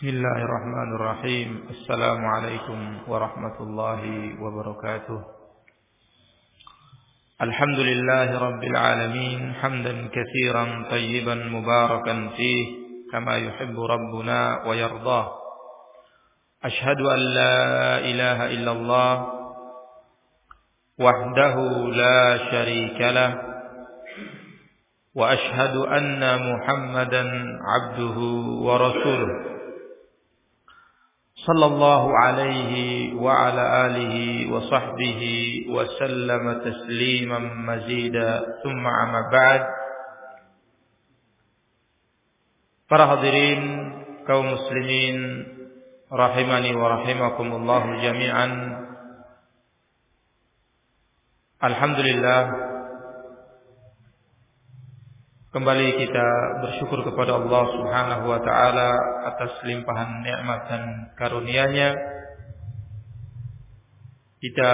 بسم الله الرحمن الرحيم. السلام عليكم ورحمة الله وبركاته. الحمد لله رب العالمين. حمدا كثيرا طيبا مباركا فيه كما يحب ربنا ويرضاه. أشهد أن لا إله إلا الله وحده لا شريك له وأشهد أن محمدا عبده ورسوله. صلى الله عليه وعلى آله وصحبه وسلم تسليما مزيدا. ثم عما بعد. فرهضرين كوم مسلمين رحمني ورحمكم الله جميعا الحمد لله Kembali kita bersyukur kepada Allah Subhanahu wa taala atas limpahan nikmat dan karunia-Nya. Kita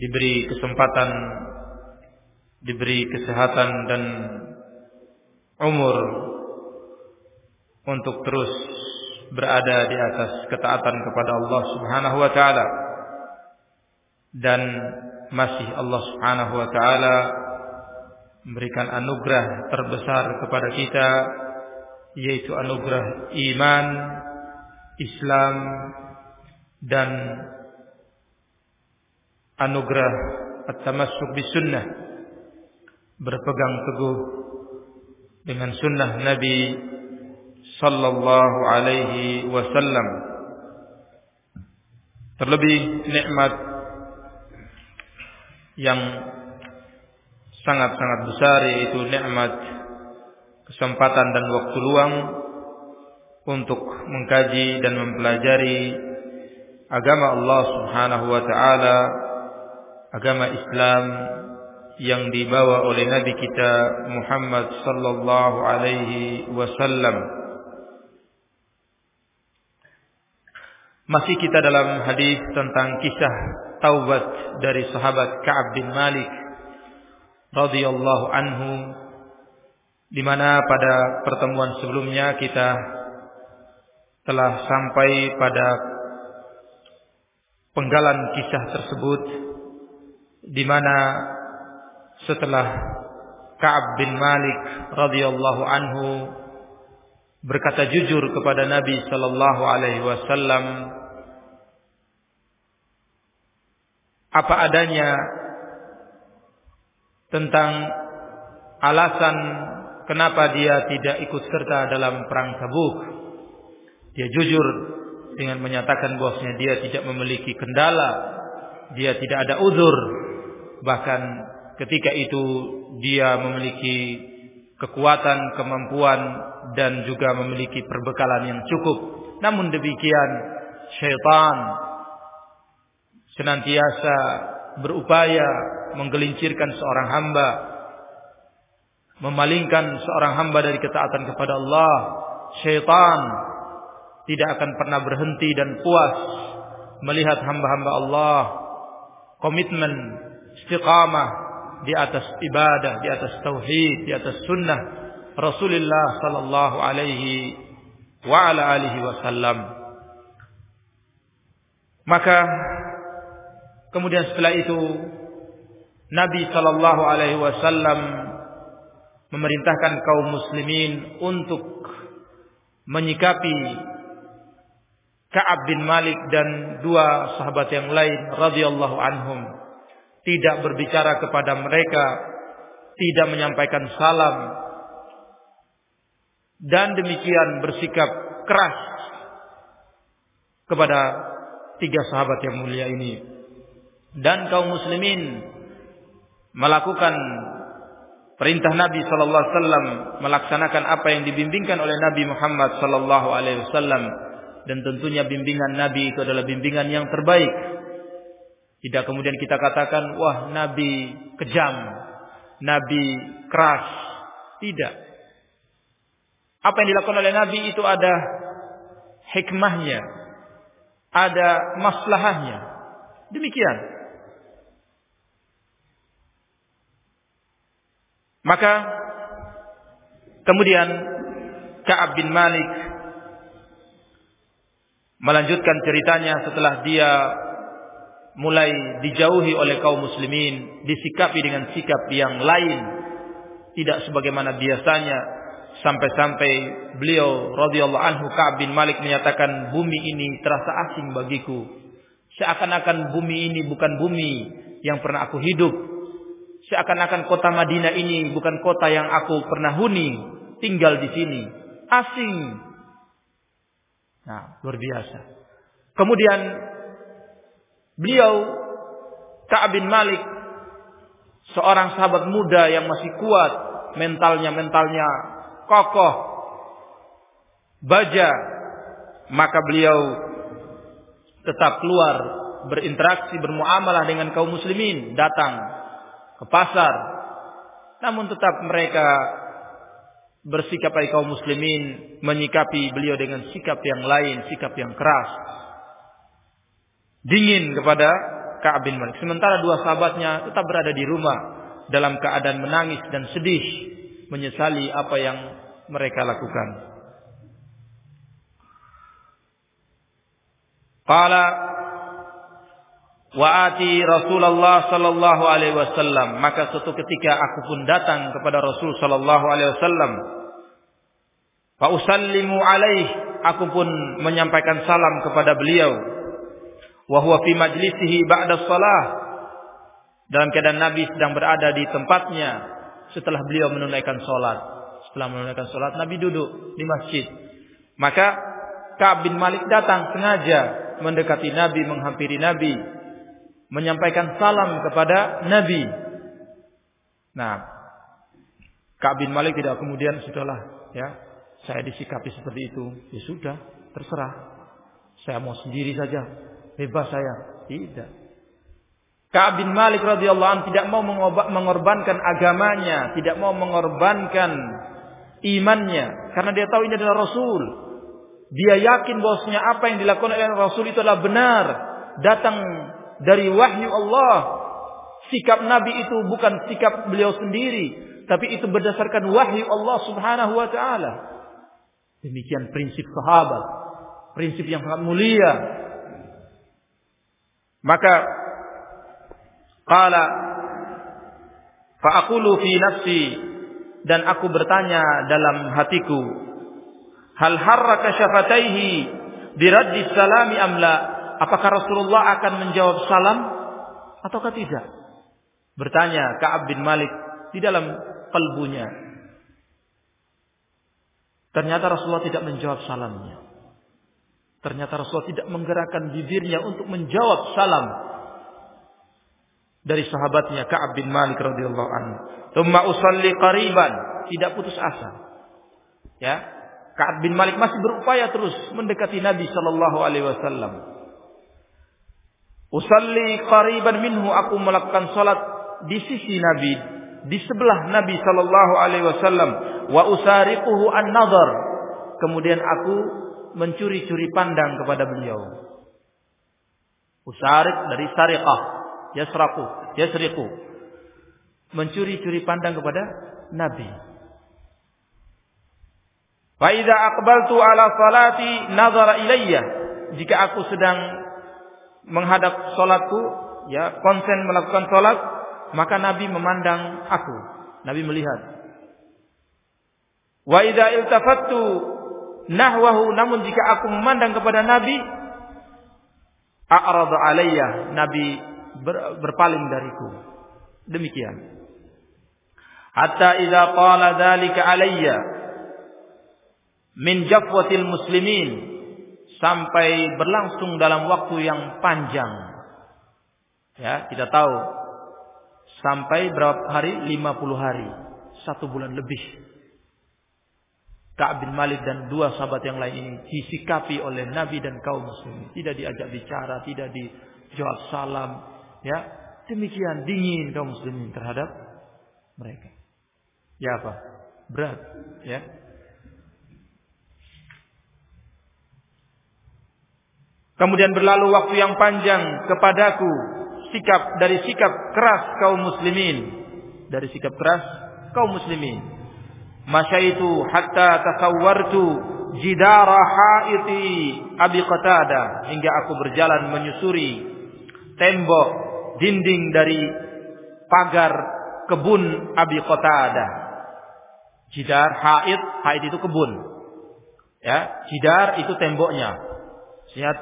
diberi kesempatan, diberi kesehatan dan umur untuk terus berada di atas ketaatan kepada Allah Subhanahu wa taala. Dan masih Allah Subhanahu wa taala memberikan anugerah terbesar kepada kita yaitu anugerah iman, Islam dan anugerah at-tamassuk sunnah. Berpegang teguh dengan sunnah Nabi sallallahu alaihi wasallam. Terlebih nikmat yang sangat-sangat besar yaitu nikmat kesempatan dan waktu luang untuk mengkaji dan mempelajari agama Allah Subhanahu wa taala, agama Islam yang dibawa oleh nabi kita Muhammad sallallahu alaihi wasallam. Masih kita dalam hadis tentang kisah taubat dari sahabat Ka'ab bin Malik radhiyallahu anhu di mana pada pertemuan sebelumnya kita telah sampai pada penggalan kisah tersebut di mana setelah Ka'ab bin Malik radhiyallahu anhu berkata jujur kepada Nabi sallallahu alaihi wasallam apa adanya tentang alasan kenapa dia tidak ikut serta dalam perang Tabuk. Dia jujur dengan menyatakan bahwasanya dia tidak memiliki kendala, dia tidak ada uzur. Bahkan ketika itu dia memiliki kekuatan, kemampuan dan juga memiliki perbekalan yang cukup. Namun demikian syaitan senantiasa berupaya menggelincirkan seorang hamba, memalingkan seorang hamba dari ketaatan kepada Allah, syaitan tidak akan pernah berhenti dan puas melihat hamba-hamba Allah komitmen istiqamah di atas ibadah, di atas tauhid, di atas sunnah Rasulullah sallallahu alaihi wa ala alihi wasallam. Maka kemudian setelah itu Nabi Shallallahu Alaihi Wasallam memerintahkan kaum muslimin untuk menyikapi Ka'ab bin Malik dan dua sahabat yang lain radhiyallahu anhum. Tidak berbicara kepada mereka, tidak menyampaikan salam. Dan demikian bersikap keras kepada tiga sahabat yang mulia ini. Dan kaum muslimin melakukan perintah Nabi sallallahu alaihi wasallam melaksanakan apa yang dibimbingkan oleh Nabi Muhammad sallallahu alaihi wasallam dan tentunya bimbingan Nabi itu adalah bimbingan yang terbaik. Tidak kemudian kita katakan wah Nabi kejam, Nabi keras. Tidak. Apa yang dilakukan oleh Nabi itu ada hikmahnya, ada maslahahnya. Demikian. Maka kemudian Ka'ab bin Malik melanjutkan ceritanya setelah dia mulai dijauhi oleh kaum muslimin, disikapi dengan sikap yang lain, tidak sebagaimana biasanya sampai-sampai beliau radhiyallahu anhu Ka'ab bin Malik menyatakan bumi ini terasa asing bagiku. Seakan-akan bumi ini bukan bumi yang pernah aku hidup. Seakan-akan kota Madinah ini bukan kota yang aku pernah huni, tinggal di sini. Asing. Nah, luar biasa. Kemudian Beliau Ka'ab bin Malik seorang sahabat muda yang masih kuat, mentalnya mentalnya kokoh, baja, maka beliau tetap keluar berinteraksi bermuamalah dengan kaum muslimin, datang ke pasar. Namun tetap mereka bersikap baik kaum muslimin menyikapi beliau dengan sikap yang lain, sikap yang keras dingin kepada Ka'ab bin Malik. Sementara dua sahabatnya tetap berada di rumah dalam keadaan menangis dan sedih menyesali apa yang mereka lakukan. Qala wa ati Rasulullah sallallahu alaihi wasallam. Maka suatu ketika aku pun datang kepada Rasul sallallahu alaihi wasallam. Fa usallimu alaih. Aku pun menyampaikan salam kepada beliau. Wa huwa fi majlisihi ba'da shalah dalam keadaan Nabi sedang berada di tempatnya setelah beliau menunaikan salat. Setelah menunaikan salat Nabi duduk di masjid. Maka Ka'ab bin Malik datang sengaja mendekati Nabi menghampiri Nabi menyampaikan salam kepada Nabi nah Ka'ab bin Malik tidak kemudian sudahlah ya saya disikapi seperti itu ya sudah terserah saya mau sendiri saja bebas saya. Tidak. Ka'ab bin Malik radhiyallahu anhu tidak mau mengorbankan agamanya, tidak mau mengorbankan imannya karena dia tahu ini adalah rasul. Dia yakin bahwasanya apa yang dilakukan oleh rasul itu adalah benar, datang dari wahyu Allah. Sikap Nabi itu bukan sikap beliau sendiri, tapi itu berdasarkan wahyu Allah Subhanahu wa taala. Demikian prinsip sahabat, prinsip yang sangat mulia maka qala fa aqulu fi nafsi dan aku bertanya dalam hatiku hal harraka syafataihi biraddi salami amla apakah Rasulullah akan menjawab salam ataukah tidak bertanya Ka'ab bin Malik di dalam kalbunya ternyata Rasulullah tidak menjawab salamnya Ternyata Rasulullah tidak menggerakkan bibirnya untuk menjawab salam dari sahabatnya Ka'ab bin Malik radhiyallahu anhu. Tsumma usalli qariban, tidak putus asa. Ya. Ka'ab bin Malik masih berupaya terus mendekati Nabi sallallahu alaihi wasallam. Usalli qariban minhu aku melakukan salat di sisi Nabi, di sebelah Nabi sallallahu alaihi wasallam wa usariquhu an-nazar. Kemudian aku mencuri-curi pandang kepada beliau. Usarik dari sariqah, yasraku, yasriku. Mencuri-curi pandang kepada Nabi. Fa idza aqbaltu ala salati nazara ilayya. Jika aku sedang menghadap salatku, ya, konsen melakukan salat, maka Nabi memandang aku. Nabi melihat. Wa idza iltafattu nahwahu namun jika aku memandang kepada Nabi a'rada alayya Nabi ber, berpaling dariku demikian hatta idza qala dzalika alayya min jafwatil muslimin sampai berlangsung dalam waktu yang panjang ya kita tahu sampai berapa hari 50 hari satu bulan lebih Ka'ab bin Malik dan dua sahabat yang lain ini disikapi oleh Nabi dan kaum muslimin. Tidak diajak bicara, tidak dijawab salam. Ya, demikian dingin kaum muslimin terhadap mereka. Ya apa? Berat. Ya. Kemudian berlalu waktu yang panjang kepadaku sikap dari sikap keras kaum muslimin dari sikap keras kaum muslimin Masyaitu hatta tasawwartu jidara haiti Abi Qatada hingga aku berjalan menyusuri tembok dinding dari pagar kebun Abi Qatada. Jidar hait, hait itu kebun. Ya, jidar itu temboknya. Lihat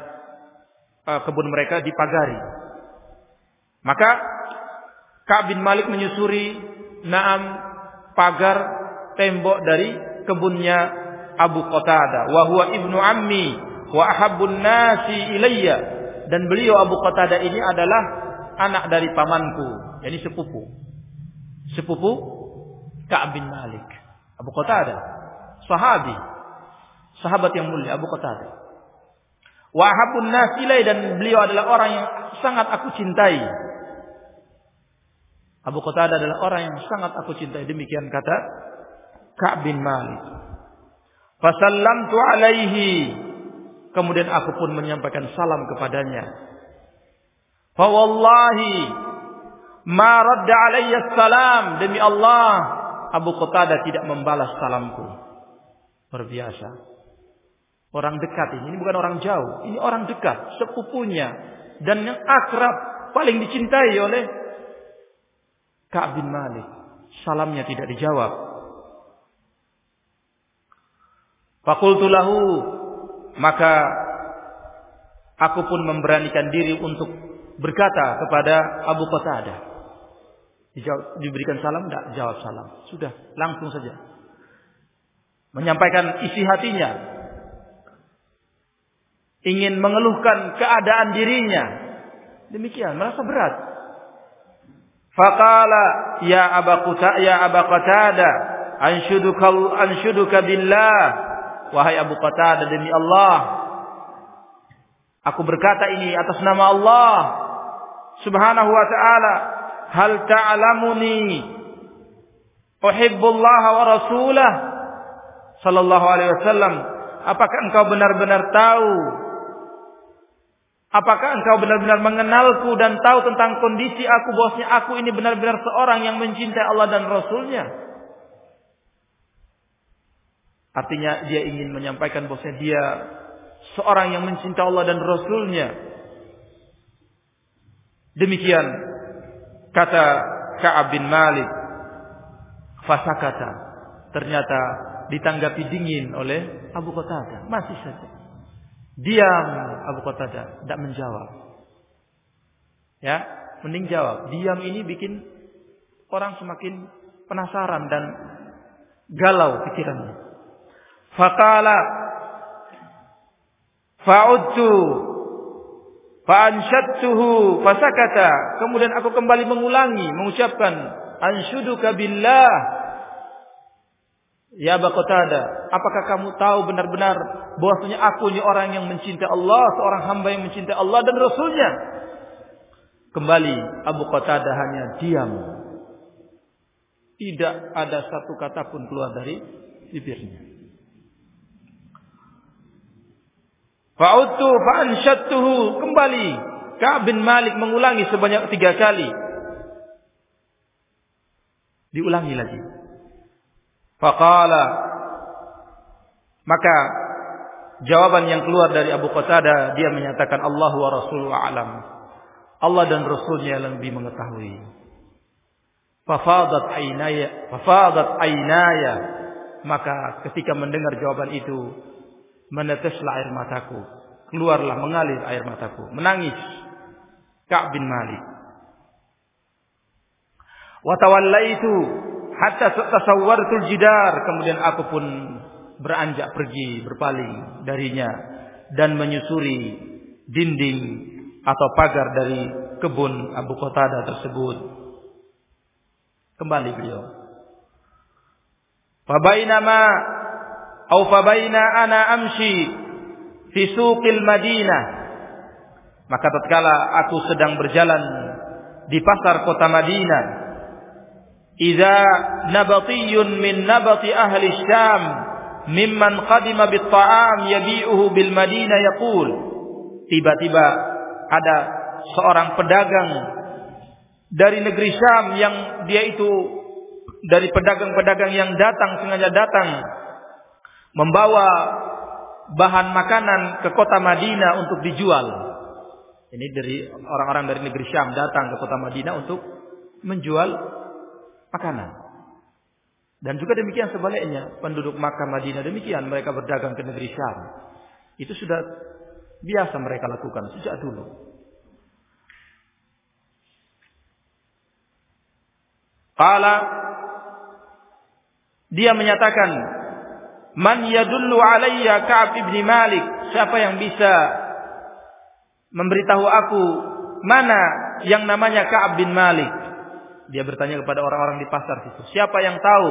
uh, kebun mereka dipagari. Maka Ka'ab bin Malik menyusuri naam pagar tembok dari kebunnya Abu Qatadah wa huwa ibnu ammi wa nasi ilayya. Dan beliau Abu Qatadah ini adalah anak dari pamanku yakni sepupu. Sepupu Ka'ab bin Malik. Abu Qatadah sahabi. Sahabat yang mulia Abu Qatadah wa ahabbun nasi ilayya dan beliau adalah orang yang sangat aku cintai Abu Qatadah adalah orang yang sangat aku cintai. Demikian kata Ka'b bin Malik. Fasallamtu alaihi. Kemudian aku pun menyampaikan salam kepadanya. Fa wallahi ma radda alayya salam demi Allah Abu Qatadah tidak membalas salamku. Berbiasa. Orang dekat ini, ini bukan orang jauh, ini orang dekat, sepupunya dan yang akrab, paling dicintai oleh Ka'ab bin Malik. Salamnya tidak dijawab. Fakultu lahu. Maka aku pun memberanikan diri untuk berkata kepada Abu Qatadah. Diberikan salam tidak? Jawab salam. Sudah, langsung saja. Menyampaikan isi hatinya. Ingin mengeluhkan keadaan dirinya. Demikian, merasa berat. Faqala ya Aba ya Aba Qatada anshuduka anshuduka billah wahai Abu Qatada demi Allah aku berkata ini atas nama Allah Subhanahu wa taala hal ta'lamuni uhibbullah wa rasulah sallallahu alaihi wasallam apakah engkau benar-benar tahu Apakah engkau benar-benar mengenalku dan tahu tentang kondisi aku bahwasanya aku ini benar-benar seorang yang mencintai Allah dan Rasulnya? Artinya dia ingin menyampaikan bahwasanya dia seorang yang mencintai Allah dan Rasulnya. Demikian kata Ka'ab bin Malik. Fasakata. Ternyata ditanggapi dingin oleh Abu Qatadah. Masih saja. Diam Abu Qatadah, tidak menjawab. Ya, mending jawab. Diam ini bikin orang semakin penasaran dan galau pikirannya. Faqala fa'udtu fa'ansyadtuhu fasakata. Kemudian aku kembali mengulangi mengucapkan anshuduka billah Ya Abu Qatada, apakah kamu tahu benar-benar bahwasanya aku ini orang yang mencintai Allah, seorang hamba yang mencintai Allah dan Rasulnya? Kembali Abu Qatada hanya diam. Tidak ada satu kata pun keluar dari bibirnya. Fa'udtu fa'ansyattuhu kembali. Ka'ab bin Malik mengulangi sebanyak tiga kali. Diulangi lagi. Faqala maka jawaban yang keluar dari Abu Qatada dia menyatakan Allah wa Rasuluhu alam. Allah dan Rasulnya yang lebih mengetahui. Fafadat ainaya, fafadat ainaya. Maka ketika mendengar jawaban itu, meneteslah air mataku. Keluarlah mengalir air mataku. Menangis. Ka'b bin Malik. Watawallaitu Hatta tasawwartul jidar. Kemudian aku pun beranjak pergi, berpaling darinya. Dan menyusuri dinding atau pagar dari kebun Abu Qatada tersebut. Kembali beliau. Fabainama atau fabaina ana amshi fi suqil Madinah. Maka tatkala aku sedang berjalan di pasar kota Madinah, idza nabatiyyun min nabati ahli Syam mimman qadima bit ta'am yabi'uhu bil Madinah yaqul tiba-tiba ada seorang pedagang dari negeri Syam yang dia itu dari pedagang-pedagang yang datang sengaja datang membawa bahan makanan ke kota Madinah untuk dijual. Ini dari orang-orang dari negeri Syam datang ke kota Madinah untuk menjual makanan. Dan juga demikian sebaliknya, penduduk Makkah Madinah demikian mereka berdagang ke negeri Syam. Itu sudah biasa mereka lakukan sejak dulu. Qala dia menyatakan Man yadullu alayya Ka'ab ibn Malik Siapa yang bisa Memberitahu aku Mana yang namanya Ka'ab bin Malik Dia bertanya kepada orang-orang di pasar situ Siapa yang tahu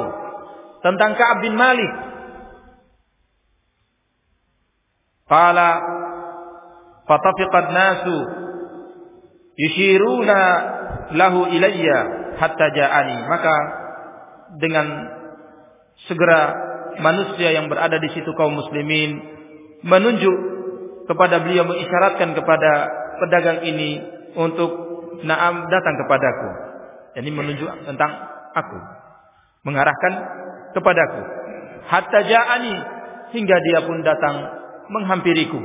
Tentang Ka'ab bin Malik Qala Fatafiqad nasu Yushiruna lahu ilayya Hatta ja'ani Maka dengan segera manusia yang berada di situ kaum muslimin menunjuk kepada beliau mengisyaratkan kepada pedagang ini untuk naam datang kepadaku. Jadi menunjuk tentang aku. Mengarahkan kepadaku. Hatta ja'ani hingga dia pun datang menghampiriku.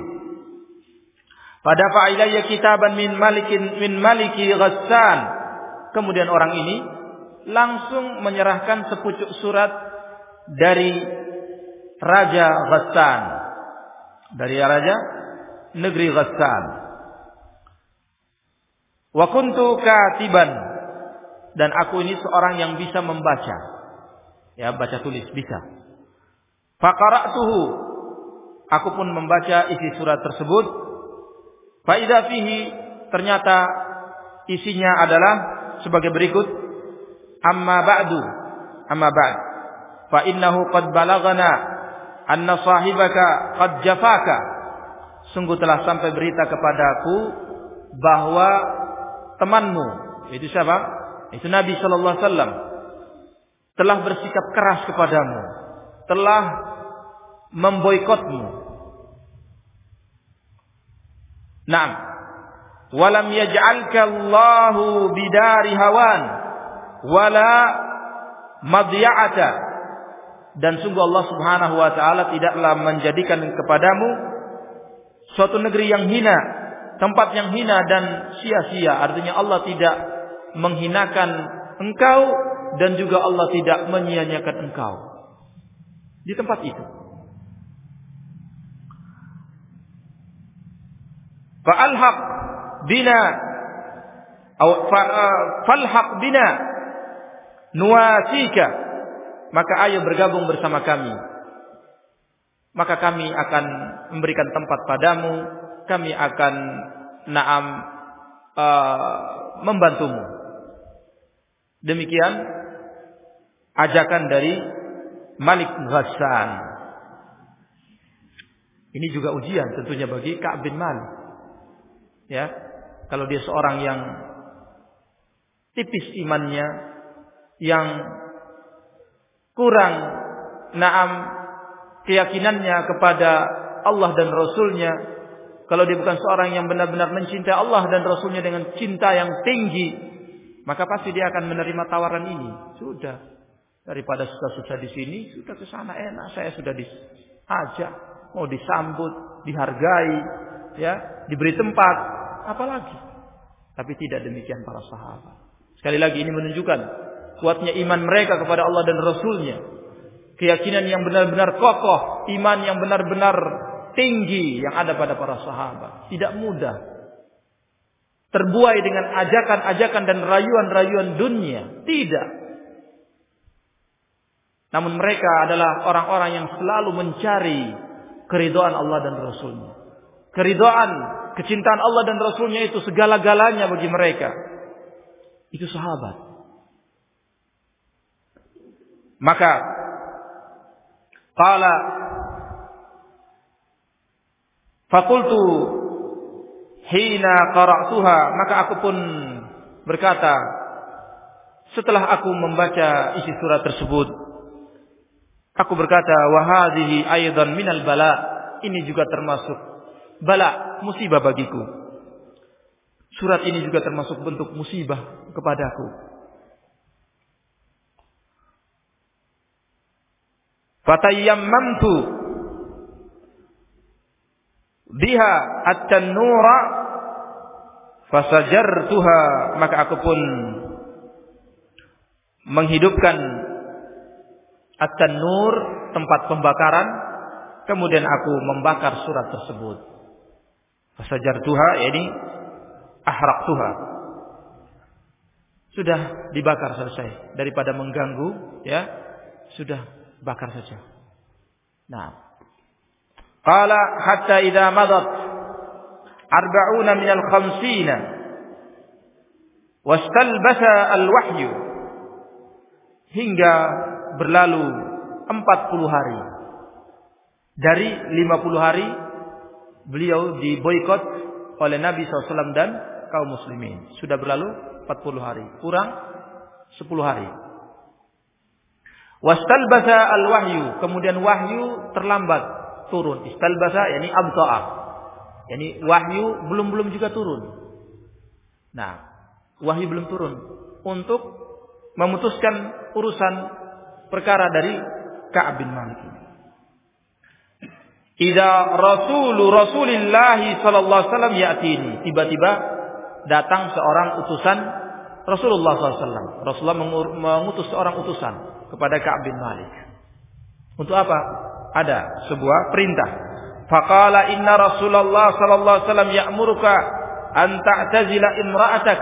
Pada fa'ilayya kitaban min malikin min maliki ghassan. Kemudian orang ini langsung menyerahkan sepucuk surat dari Raja Ghassan. Dari Raja negeri Ghassan. Wa kuntu katiban dan aku ini seorang yang bisa membaca. Ya, baca tulis bisa. Faqara'tuhu aku pun membaca isi surat tersebut. Fa fihi ternyata isinya adalah sebagai berikut. Amma ba'du. Amma ba'd. Fa innahu qad balagana anna sahibaka qad jafaka sungguh telah sampai berita kepadaku bahwa temanmu itu siapa itu Nabi sallallahu alaihi wasallam telah bersikap keras kepadamu telah memboikotmu. Naam. Walam yaj'alka Allahu bidari hawan wala madya'ata dan sungguh Allah Subhanahu wa taala tidaklah menjadikan kepadamu suatu negeri yang hina, tempat yang hina dan sia-sia. Artinya Allah tidak menghinakan engkau dan juga Allah tidak menyia-nyiakan engkau di tempat itu. Fa'alhaq bina atau falhaq bina nuasika maka ayo bergabung bersama kami. Maka kami akan memberikan tempat padamu, kami akan naam uh, membantumu. Demikian ajakan dari Malik Ghassan. Ini juga ujian tentunya bagi Ka'ab bin Malik. Ya, kalau dia seorang yang tipis imannya, yang kurang naam keyakinannya kepada Allah dan Rasulnya kalau dia bukan seorang yang benar-benar mencintai Allah dan Rasulnya dengan cinta yang tinggi maka pasti dia akan menerima tawaran ini. Sudah. Daripada susah-susah di sini sudah ke sana. Enak saya sudah diajak. Mau disambut dihargai ya diberi tempat. Apalagi? Tapi tidak demikian para sahabat. Sekali lagi ini menunjukkan kuatnya iman mereka kepada Allah dan Rasulnya. Keyakinan yang benar-benar kokoh, iman yang benar-benar tinggi yang ada pada para sahabat. Tidak mudah. Terbuai dengan ajakan-ajakan dan rayuan-rayuan dunia. Tidak. Namun mereka adalah orang-orang yang selalu mencari keridoan Allah dan Rasulnya. Keridoan, kecintaan Allah dan Rasulnya itu segala-galanya bagi mereka. Itu sahabat. Maka qala Fakultu hina qara'tuha maka aku pun berkata setelah aku membaca isi surat tersebut aku berkata wa hadhihi aidan minal bala ini juga termasuk bala musibah bagiku. Surat ini juga termasuk bentuk musibah kepadaku. Fatayammamtu biha at-tannura fasajartuha maka aku pun menghidupkan at-tannur tempat pembakaran. Kemudian aku membakar surat tersebut. Fasajartuha yakni ahraqtuha. Sudah dibakar selesai. Daripada mengganggu ya sudah bakar saja. Nah. Qala hatta idza madat arba'una min al-khamsina wastalbasa al-wahyu hingga berlalu 40 hari dari 50 hari beliau diboikot oleh Nabi SAW dan kaum muslimin sudah berlalu 40 hari. Kurang 10 hari. Wastalbasa al-wahyu. Kemudian wahyu terlambat turun. Istalbasa yakni abta'a. Yani wahyu belum-belum juga turun. Nah, wahyu belum turun untuk memutuskan urusan perkara dari Ka'ab bin Malik. Idza Rasulu Rasulillahi sallallahu alaihi wasallam ya'tini. Tiba-tiba datang seorang utusan Rasulullah SAW. Rasulullah mengutus seorang utusan kepada Ka'ab bin Malik. Untuk apa? Ada sebuah perintah. Faqala inna Rasulullah sallallahu alaihi wasallam ya'muruka an ta'tazila imra'atak.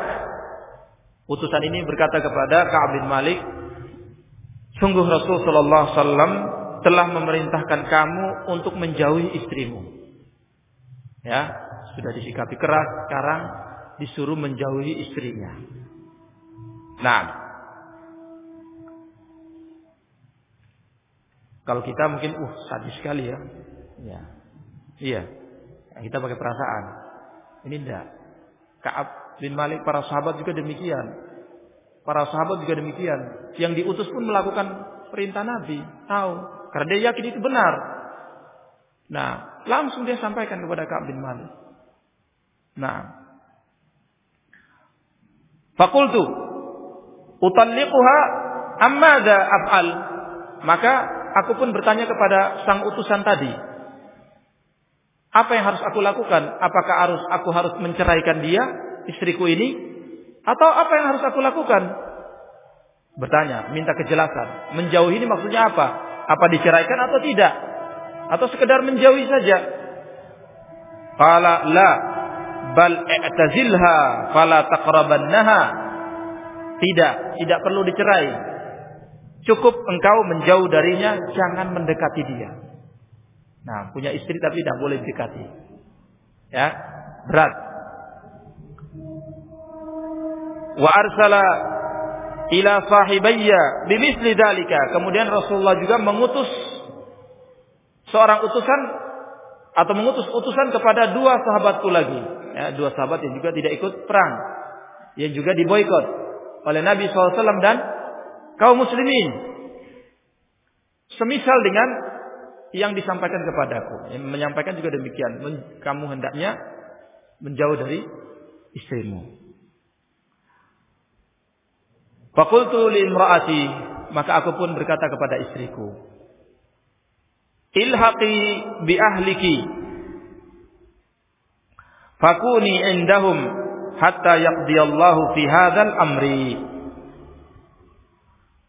Utusan ini berkata kepada Ka'ab bin Malik, sungguh Rasul sallallahu alaihi wasallam telah memerintahkan kamu untuk menjauhi istrimu. Ya, sudah disikapi keras, sekarang disuruh menjauhi istrinya. Nah, kalau kita mungkin, uh, sadis sekali ya. Ya. Iya. Kita pakai perasaan. Ini enggak. Kaab bin Malik para sahabat juga demikian. Para sahabat juga demikian. Yang diutus pun melakukan perintah Nabi. Tahu. Karena dia yakin itu benar. Nah, langsung dia sampaikan kepada Kaab bin Malik. Nah, Fakultu utalliquha ammadza af'al. Maka aku pun bertanya kepada sang utusan tadi. Apa yang harus aku lakukan? Apakah harus aku harus menceraikan dia, istriku ini? Atau apa yang harus aku lakukan? Bertanya, minta kejelasan. Menjauhi ini maksudnya apa? Apa diceraikan atau tidak? Atau sekedar menjauhi saja? Qala la bal i'tazilha fala taqrabannaha. Tidak, tidak perlu dicerai. Cukup engkau menjauh darinya, jangan mendekati dia. Nah, punya istri tapi tidak boleh dekati. Ya, berat. Wa arsala ila sahibayya bimisli dalika. Kemudian Rasulullah juga mengutus seorang utusan atau mengutus utusan kepada dua sahabatku lagi ya, dua sahabat yang juga tidak ikut perang, yang juga diboikot oleh Nabi SAW dan kaum muslimin. Semisal dengan yang disampaikan kepadaku, yang menyampaikan juga demikian, kamu hendaknya menjauh dari istrimu. Fakultu li imraati, maka aku pun berkata kepada istriku, Ilhaqi bi ahliki Fakuni indahum hatta yaqdiyallahu fi hadzal amri.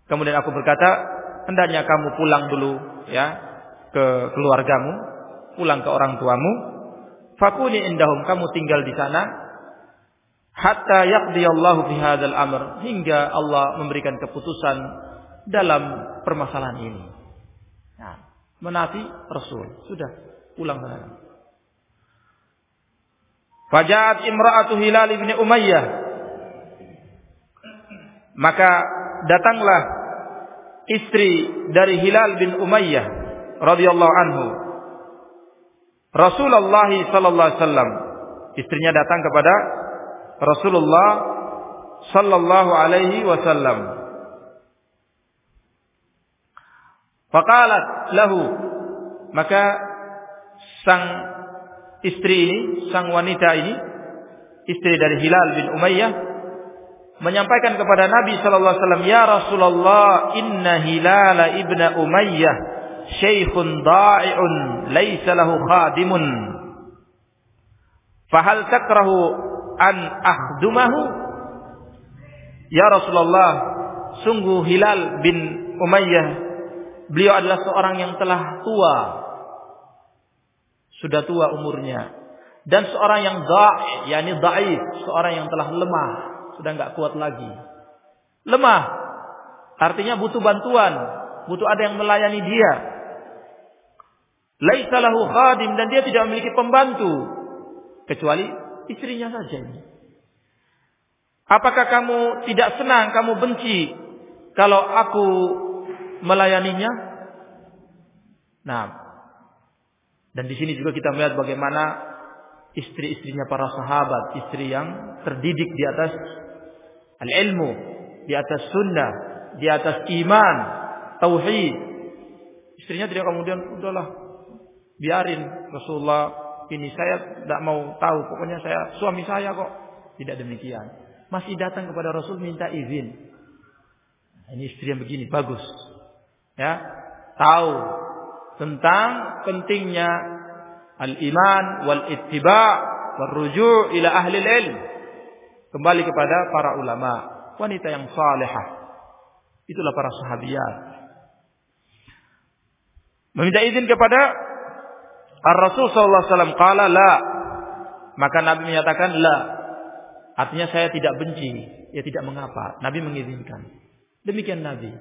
Kemudian aku berkata, hendaknya kamu pulang dulu ya ke keluargamu, pulang ke orang tuamu. Fakuni indahum, kamu tinggal di sana hatta yaqdiyallahu fi hadzal amr hingga Allah memberikan keputusan dalam permasalahan ini. Nah, menafi Rasul. Sudah, pulang sana. Fajat imra'atu Hilal bin Umayyah. Maka datanglah istri dari Hilal bin Umayyah radhiyallahu anhu. Rasulullah sallallahu alaihi wasallam. Istrinya datang kepada Rasulullah sallallahu alaihi wasallam. Faqalat lahu maka sang istri ini, sang wanita ini, istri dari Hilal bin Umayyah, menyampaikan kepada Nabi sallallahu alaihi wasallam, "Ya Rasulullah, inna Hilal ibn Umayyah syaikhun da'i'un laisa lahu khadimun." Fahal takrahu an akhdumahu? Ya Rasulullah, sungguh Hilal bin Umayyah beliau adalah seorang yang telah tua. Sudah tua umurnya. Dan seorang yang da' yakni dhaif, seorang yang telah lemah, sudah enggak kuat lagi. Lemah. Artinya butuh bantuan, butuh ada yang melayani dia. Laisa lahu khadim dan dia tidak memiliki pembantu kecuali istrinya saja ini. Apakah kamu tidak senang, kamu benci kalau aku melayaninya? Nah, dan di sini juga kita melihat bagaimana istri-istrinya para sahabat, istri yang terdidik di atas al-ilmu, di atas sunnah, di atas iman, tauhid. Istrinya tidak kemudian udahlah biarin Rasulullah. Ini saya tidak mau tahu. Pokoknya saya suami saya kok. Tidak demikian. Masih datang kepada Rasul minta izin. Nah, ini istri yang begini bagus. Ya tahu tentang pentingnya al-iman wal ittiba wal ruju' ila ahli ilm kembali kepada para ulama wanita yang salehah itulah para sahabiat. Meminta izin kepada Ar-Rasul sallallahu alaihi wasallam la. Maka Nabi menyatakan la. Artinya saya tidak benci, ya tidak mengapa. Nabi mengizinkan. Demikian Nabi.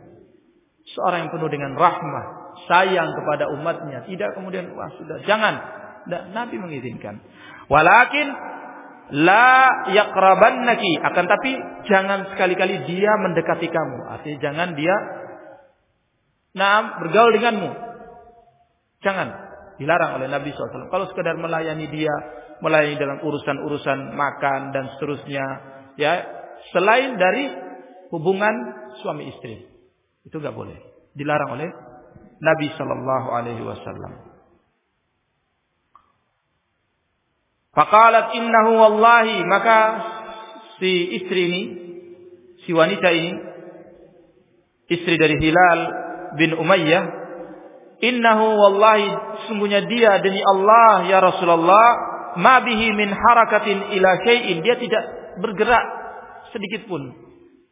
Seorang yang penuh dengan rahmah, sayang kepada umatnya, tidak kemudian wah sudah jangan. Nah, Nabi mengizinkan. Walakin la yaqrabannaki akan tapi jangan sekali-kali dia mendekati kamu. Artinya jangan dia nah bergaul denganmu. Jangan. Dilarang oleh Nabi SAW. Kalau sekedar melayani dia, melayani dalam urusan-urusan makan dan seterusnya, ya selain dari hubungan suami istri, itu nggak boleh. Dilarang oleh Nabi Shallallahu Alaihi Wasallam. Fakalat innahu wallahi maka si istri ini, si wanita ini, istri dari Hilal bin Umayyah Innahu wallahi sungguhnya dia demi Allah ya Rasulullah ma bihi min harakatin ila syai'in dia tidak bergerak sedikit pun.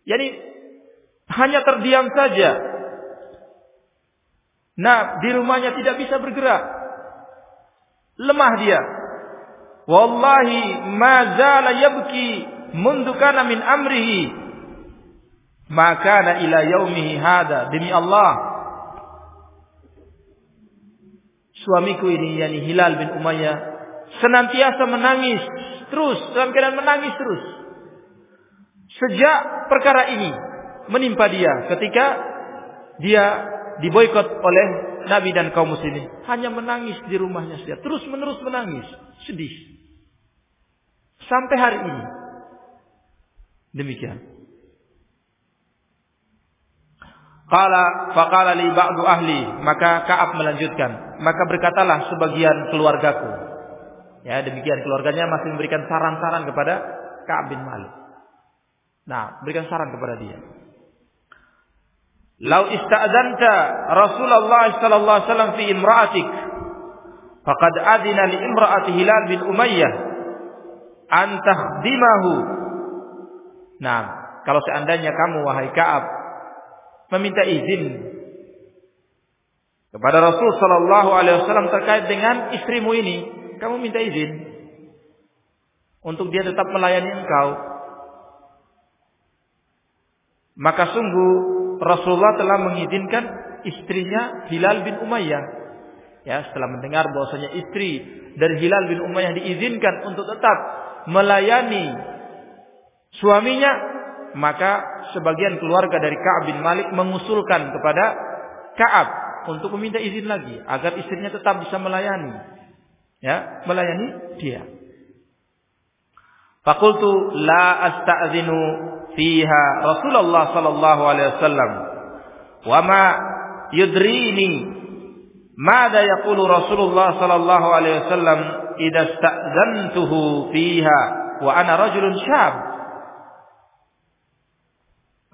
Jadi hanya terdiam saja. Nah, di rumahnya tidak bisa bergerak. Lemah dia. Wallahi ma zala yabki mundu kana min amrihi maka ila yaumihi hada demi Allah suamiku ini yakni Hilal bin Umayyah senantiasa menangis terus dalam keadaan menangis terus. Sejak perkara ini menimpa dia ketika dia diboikot oleh Nabi dan kaum muslimin. Hanya menangis di rumahnya saja terus menerus menangis sedih. Sampai hari ini. Demikian Qala faqala li ba'du ahli, maka Ka'ab melanjutkan, maka berkatalah sebagian keluargaku. Ya, demikian keluarganya masih memberikan saran-saran kepada Ka'ab bin Malik. Nah, berikan saran kepada dia. Lau ista'zanta Rasulullah sallallahu alaihi wasallam fi imra'atik faqad adina li imra'ati Hilal bin Umayyah an takhdimahu. Nah, kalau seandainya kamu wahai Ka'ab meminta izin kepada Rasul Sallallahu Alaihi Wasallam terkait dengan istrimu ini, kamu minta izin untuk dia tetap melayani engkau. Maka sungguh Rasulullah telah mengizinkan istrinya Hilal bin Umayyah. Ya, setelah mendengar bahwasanya istri dari Hilal bin Umayyah diizinkan untuk tetap melayani suaminya, maka sebagian keluarga dari Ka'ab bin Malik mengusulkan kepada Ka'ab untuk meminta izin lagi agar istrinya tetap bisa melayani. Ya, melayani dia. Fakultu la asta'zinu fiha Rasulullah sallallahu alaihi wasallam. Wa ma yudrini ماذا يقول رسول الله صلى الله عليه وسلم إذا استأذنته فيها وأنا رجل شاب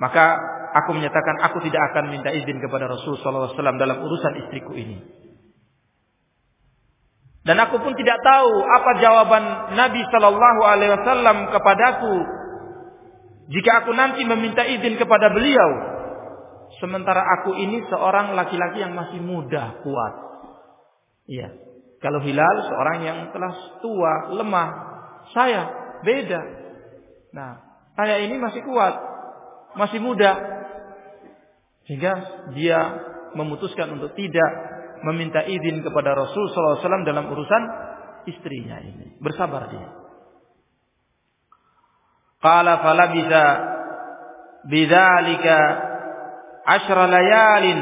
maka aku menyatakan aku tidak akan minta izin kepada Rasul sallallahu alaihi wasallam dalam urusan istriku ini. Dan aku pun tidak tahu apa jawaban Nabi Shallallahu Alaihi Wasallam kepadaku jika aku nanti meminta izin kepada beliau. Sementara aku ini seorang laki-laki yang masih muda, kuat. Iya. Kalau Hilal seorang yang telah tua, lemah. Saya beda. Nah, saya ini masih kuat, masih muda. Sehingga dia memutuskan untuk tidak meminta izin kepada Rasul SAW dalam urusan istrinya ini. Bersabar dia. Qala falabisa bidzalika ashra layalin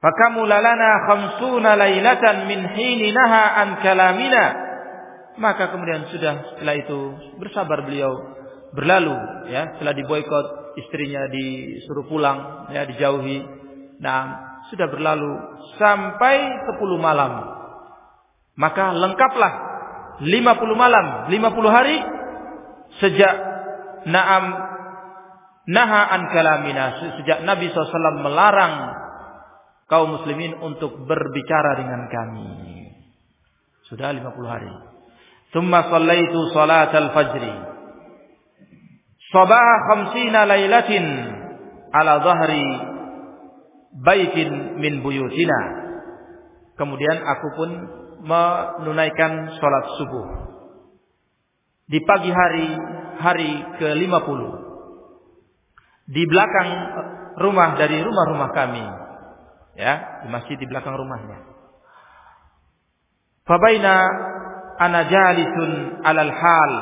fakamula lana khamsuna lailatan min hini naha an kalamina maka kemudian sudah setelah itu bersabar beliau berlalu ya setelah diboikot istrinya disuruh pulang ya dijauhi nah sudah berlalu sampai 10 malam. Maka lengkaplah 50 malam, 50 hari sejak Naam naha an kalamina sejak Nabi SAW melarang kaum muslimin untuk berbicara dengan kami. Sudah 50 hari. Sallaitu salat al-fajri. Sabah khamsina lailatin ala zahri baitin min buyutina. Kemudian aku pun menunaikan sholat subuh. Di pagi hari, hari ke-50. Di belakang rumah dari rumah-rumah kami. Ya, di masjid di belakang rumahnya. Fabaina ana jalisun alal hal.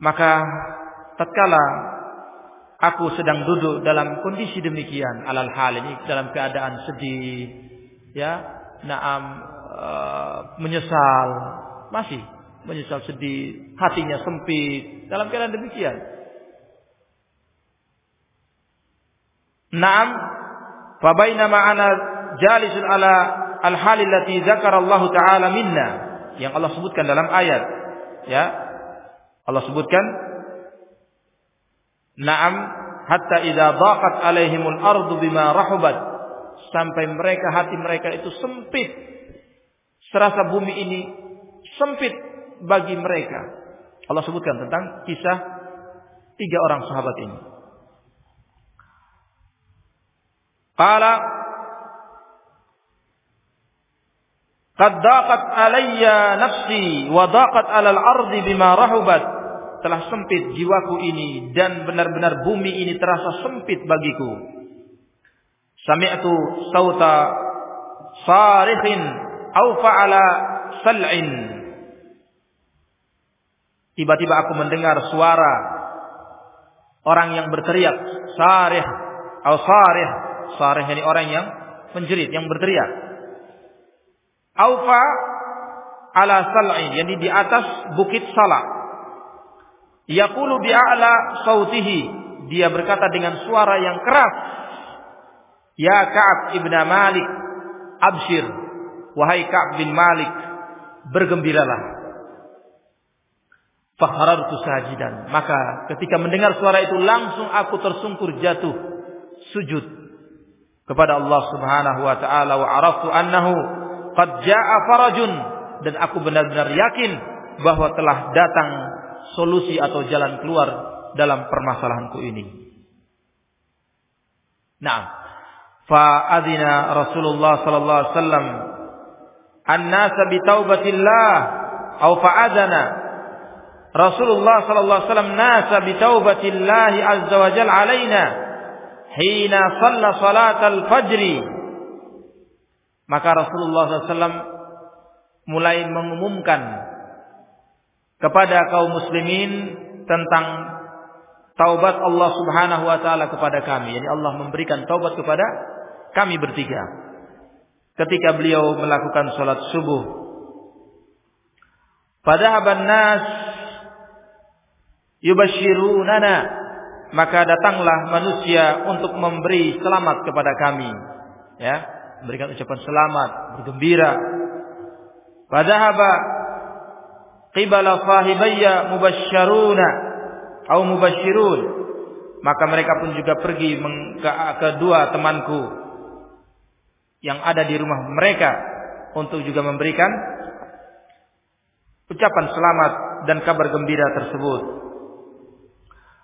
Maka tatkala aku sedang duduk dalam kondisi demikian alal hal ini dalam keadaan sedih ya naam uh, menyesal masih menyesal sedih hatinya sempit dalam keadaan demikian. Naam fa bainama ana jalisun ala al halil lati zakara Allah taala minna yang Allah sebutkan dalam ayat ya. Allah sebutkan Naam hatta idza dhaqat alaihimul ardu bima rahubat sampai mereka hati mereka itu sempit serasa bumi ini sempit bagi mereka. Allah sebutkan tentang kisah tiga orang sahabat ini. Qala Qad daqat alayya nafsi wa daqat alal ardi bima rahubat telah sempit jiwaku ini dan benar-benar bumi ini terasa sempit bagiku. Sami'tu sauta sarikhin au fa'ala sal'in. Tiba-tiba aku mendengar suara orang yang berteriak, sarih au sarih. Sarih ini orang yang menjerit, yang berteriak. Aufa ala sal'in, yani di atas bukit Salah. Yaqulu bi'a'la sautihi. Dia berkata dengan suara yang keras. Ya Ka'ab ibn Malik, abshir. Wahai Ka'ab bin Malik, bergembiralah. Fakharartu sajidan. Maka ketika mendengar suara itu langsung aku tersungkur jatuh sujud kepada Allah Subhanahu wa taala wa araftu annahu qad jaa farajun dan aku benar-benar yakin bahwa telah datang solusi atau jalan keluar dalam permasalahanku ini. Nah, fa'adina Rasulullah sallallahu alaihi wasallam an-nas bi taubatillah atau fa'adana Rasulullah sallallahu alaihi wasallam nas bi taubatillah azza wa jalla alaina hina shalla salat al-fajr maka Rasulullah SAW mulai mengumumkan kepada kaum muslimin tentang taubat Allah Subhanahu wa taala kepada kami. Yani Allah memberikan taubat kepada kami bertiga. Ketika beliau melakukan salat subuh. Fadhahaban nas yubashirunana maka datanglah manusia untuk memberi selamat kepada kami ya memberikan ucapan selamat bergembira fadhahaba qibala sahibayya mubasyaruna atau mubasyirun maka mereka pun juga pergi ke kedua temanku yang ada di rumah mereka untuk juga memberikan ucapan selamat dan kabar gembira tersebut.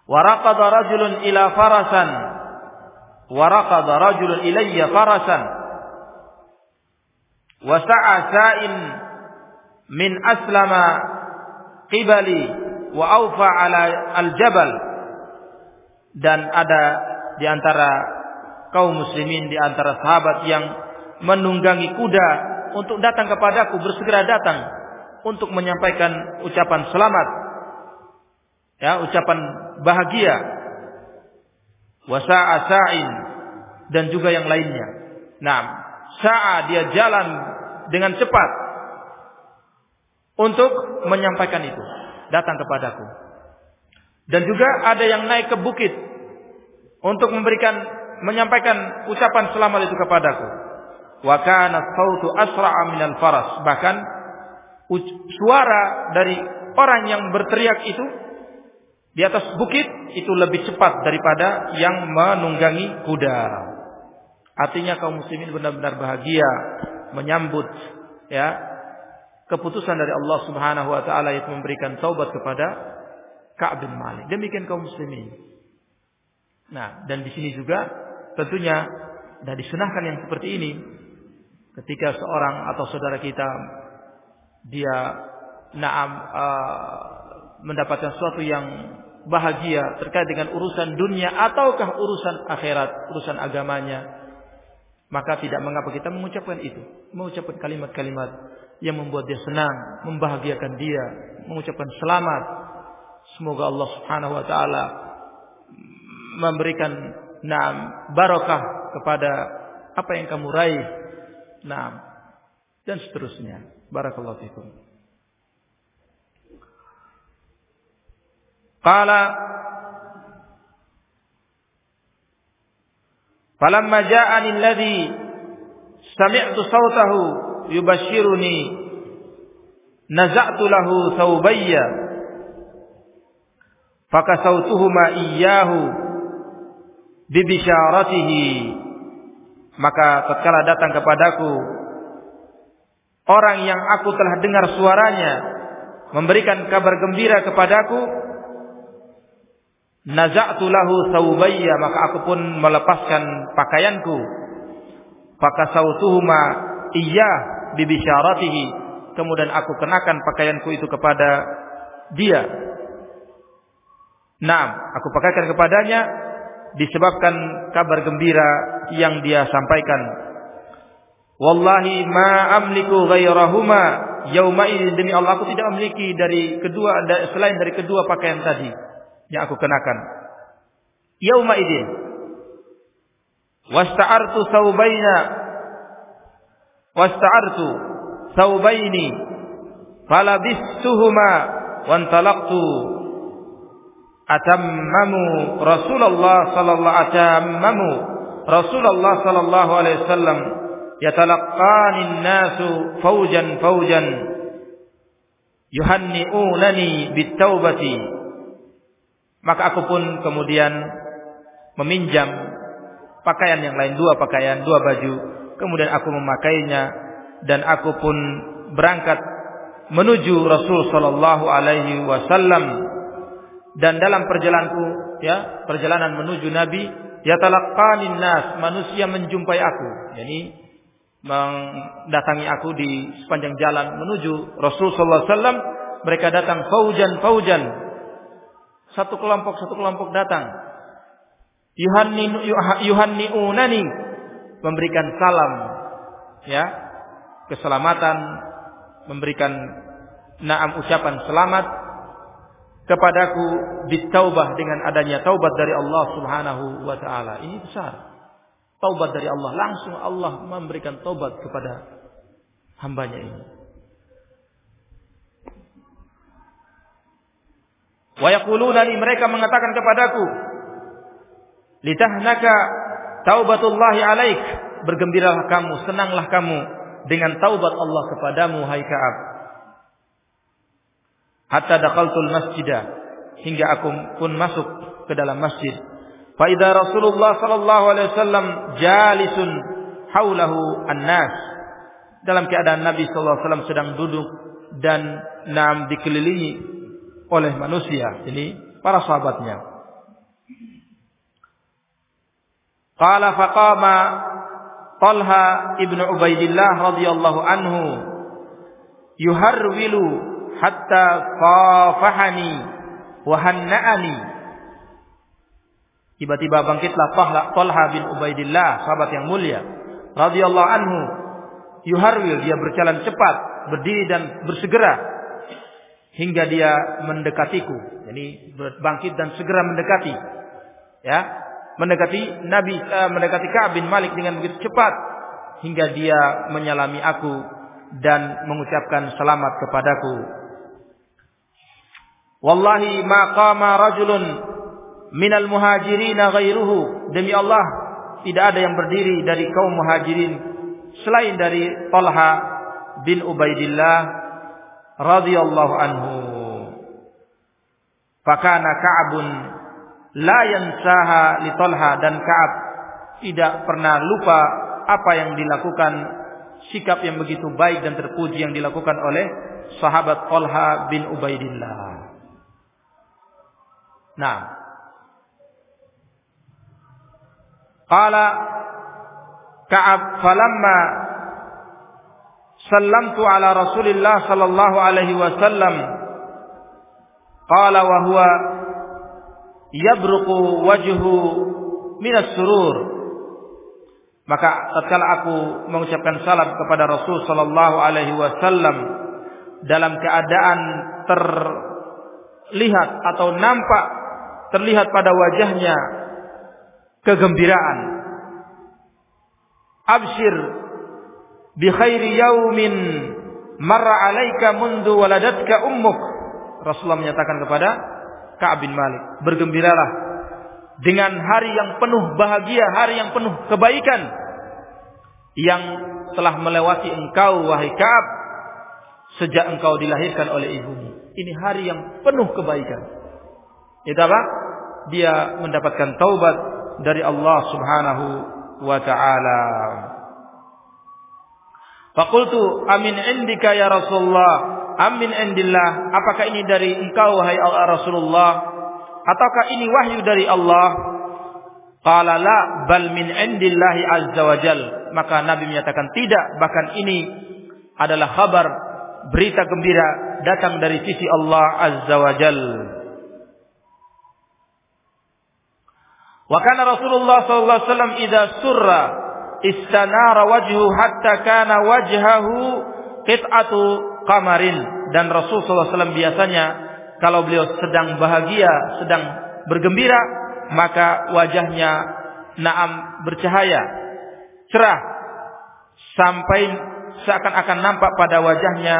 Waraqada rajulun ila farasan. Waraqada rajulun ilayya farasan. Wasa'a sa'in min aslama qibali wa awfa ala al-jabal. Dan ada di antara kaum muslimin di antara sahabat yang menunggangi kuda untuk datang kepadaku bersegera datang untuk menyampaikan ucapan selamat. Ya ucapan bahagia. Wasa'a sa'in. Dan juga yang lainnya. Nah sa'a dia jalan dengan cepat untuk menyampaikan itu datang kepadaku. Dan juga ada yang naik ke bukit untuk memberikan menyampaikan ucapan selamat itu kepadaku. Wa kana sautu asra'a minal faras. Bahkan suara dari orang yang berteriak itu di atas bukit itu lebih cepat daripada yang menunggangi kuda. Artinya kaum muslimin benar-benar bahagia menyambut ya keputusan dari Allah Subhanahu wa taala yaitu memberikan taubat kepada Ka'ab bin Malik. Demikian kaum muslimin. Nah, dan di sini juga tentunya dan disunahkan yang seperti ini ketika seorang atau saudara kita dia naam uh, mendapatkan sesuatu yang bahagia terkait dengan urusan dunia ataukah urusan akhirat, urusan agamanya, maka tidak mengapa kita mengucapkan itu, mengucapkan kalimat-kalimat yang membuat dia senang, membahagiakan dia, mengucapkan selamat. Semoga Allah Subhanahu wa taala memberikan naam barokah kepada apa yang kamu raih. Naam dan seterusnya. Barakallahu fikum. Qala Falamma ja'ani alladhi sami'tu sawtahu yubashshiruni. Naza'tu lahu thawbayya. Fakasautuhuma iyyahu bibisharatihi. Maka tatkala datang kepadaku orang yang aku telah dengar suaranya memberikan kabar gembira kepadaku naza'tu lahu thawbayya. Maka aku pun melepaskan pakaianku. Fakasautuhuma iya bibisyaratihi kemudian aku kenakan pakaianku itu kepada dia. Nah, aku pakaikan kepadanya disebabkan kabar gembira yang dia sampaikan. Wallahi ma amliku ghairahuma yauma demi Allah aku tidak memiliki dari kedua selain dari kedua pakaian tadi yang aku kenakan. Yauma idin wasta'artu thawbaina wasta'artu thawbaini falabistuhuma wantalaqtu atammamu Rasulullah sallallahu atammamu Rasulullah sallallahu alaihi wasallam yatalaqqani an-nasu faujan faujan yuhanni'unani bitaubati maka aku pun kemudian meminjam pakaian yang lain dua pakaian dua baju kemudian aku memakainya dan aku pun berangkat menuju Rasul sallallahu alaihi wasallam. Dan dalam perjalananku ya perjalanan menuju Nabi yatalaqqani nas manusia menjumpai aku. Yani mendatangi aku di sepanjang jalan menuju Rasul sallallahu wasallam. Mereka datang faujan faujan satu kelompok satu kelompok datang. Yuhanni yuhanniunani memberikan salam ya keselamatan memberikan naam ucapan selamat kepadaku ditaubah dengan adanya taubat dari Allah Subhanahu wa taala ini besar taubat dari Allah. Langsung Allah memberikan taubat kepada hambanya ini. Wa yaquluna mereka mengatakan kepadaku litahnaka Taubatullahi alaik. Bergembiralah kamu, senanglah kamu dengan taubat Allah kepadamu hai Ka'ab. Hatta daqaltul masjidah hingga aku pun masuk ke dalam masjid. Faida Rasulullah sallallahu alaihi wasallam jalisun haulahu annas. Dalam keadaan Nabi sallallahu alaihi wasallam sedang duduk dan nam dikelilingi oleh manusia. Ini para sahabatnya. Qala faqama Talha ibnu Ubaidillah radhiyallahu anhu yuharwilu hatta qafahani wa hanna'ani Tiba-tiba bangkitlah Talha bin Ubaidillah, sahabat yang mulia, radhiyallahu anhu. Yuharwil, dia berjalan cepat, berdiri dan bersegera hingga dia mendekatiku. Jadi bangkit dan segera mendekati. Ya, mendekati Nabi uh, mendekati Ka'ab bin Malik dengan begitu cepat hingga dia menyalami aku dan mengucapkan selamat kepadaku. Wallahi ma qama rajulun minal muhajirin ghairuhu demi Allah tidak ada yang berdiri dari kaum muhajirin selain dari Talha bin Ubaidillah radhiyallahu anhu fakana Ka'abun la yansaha li Talha dan Ka'ab tidak pernah lupa apa yang dilakukan sikap yang begitu baik dan terpuji yang dilakukan oleh sahabat Talha bin Ubaidillah. Nah, Qala Ka'ab falamma sallamtu ala Rasulillah sallallahu alaihi wasallam qala wa huwa yabruqu wajhu minas surur maka tatkala aku mengucapkan salam kepada Rasul sallallahu alaihi wasallam dalam keadaan terlihat atau nampak terlihat pada wajahnya kegembiraan. Abshir bi khairi yaumin marra alaika mundu waladatka ummuk. Rasulullah menyatakan kepada Ka'ab bin Malik, bergembiralah dengan hari yang penuh bahagia, hari yang penuh kebaikan yang telah melewati engkau wahai Ka'ab sejak engkau dilahirkan oleh ibumu. Ini hari yang penuh kebaikan. Itu apa? Dia mendapatkan taubat dari Allah Subhanahu wa taala. Fakultu amin indika ya Rasulullah amin indillah? Apakah ini dari engkau wahai Rasulullah? Ataukah ini wahyu dari Allah? Qala la bal min indillahi azza wajal maka nabi menyatakan tidak. Bahkan ini adalah kabar berita gembira datang dari sisi Allah azza wajal Wa Rasulullah sallallahu alaihi wasallam idza surra istanara wajhu hatta kana wajhahu qit'atu qamarin dan Rasul sallallahu alaihi wasallam biasanya kalau beliau sedang bahagia, sedang bergembira, maka wajahnya naam bercahaya, cerah sampai seakan-akan nampak pada wajahnya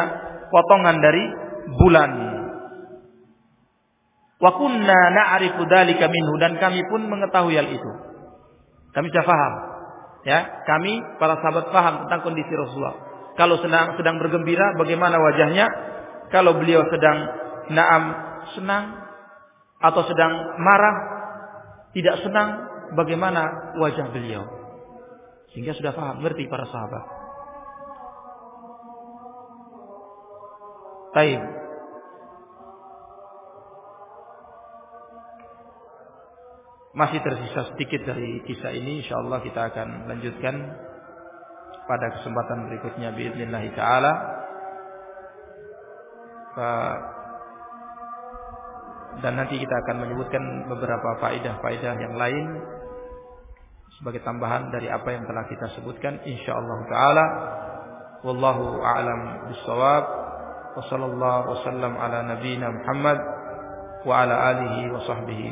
potongan dari bulan. Wa kunna na'rifu minhu dan kami pun mengetahui hal itu. Kami sudah paham. Ya, kami para sahabat paham tentang kondisi Rasulullah. Kalau sedang sedang bergembira bagaimana wajahnya? Kalau beliau sedang naam senang atau sedang marah, tidak senang, bagaimana wajah beliau? Sehingga sudah paham, ngerti para sahabat. Taib. Masih tersisa sedikit dari kisah ini insyaallah kita akan lanjutkan pada kesempatan berikutnya biidznillah taala. Dan nanti kita akan menyebutkan beberapa faedah-faedah yang lain sebagai tambahan dari apa yang telah kita sebutkan insyaallah taala. Wallahu a'lam bissawab. Wa sallallahu wasallam ala nabiyyina Muhammad wa ala alihi wa sahbihi.